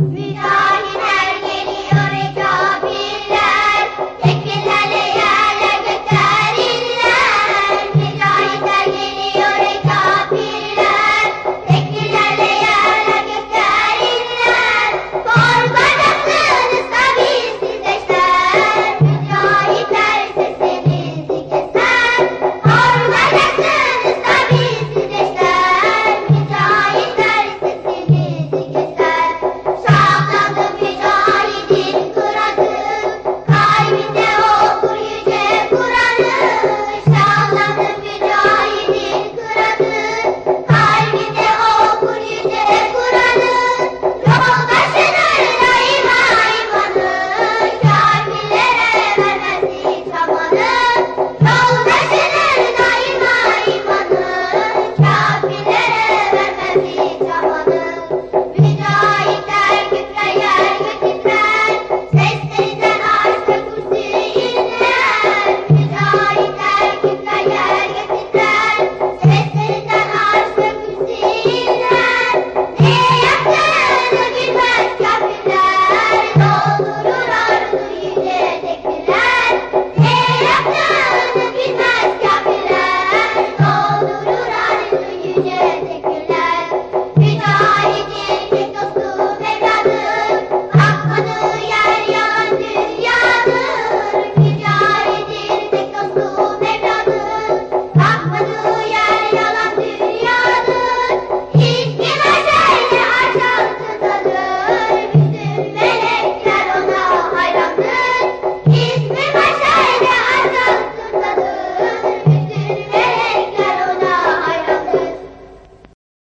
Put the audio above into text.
We Hallelujah.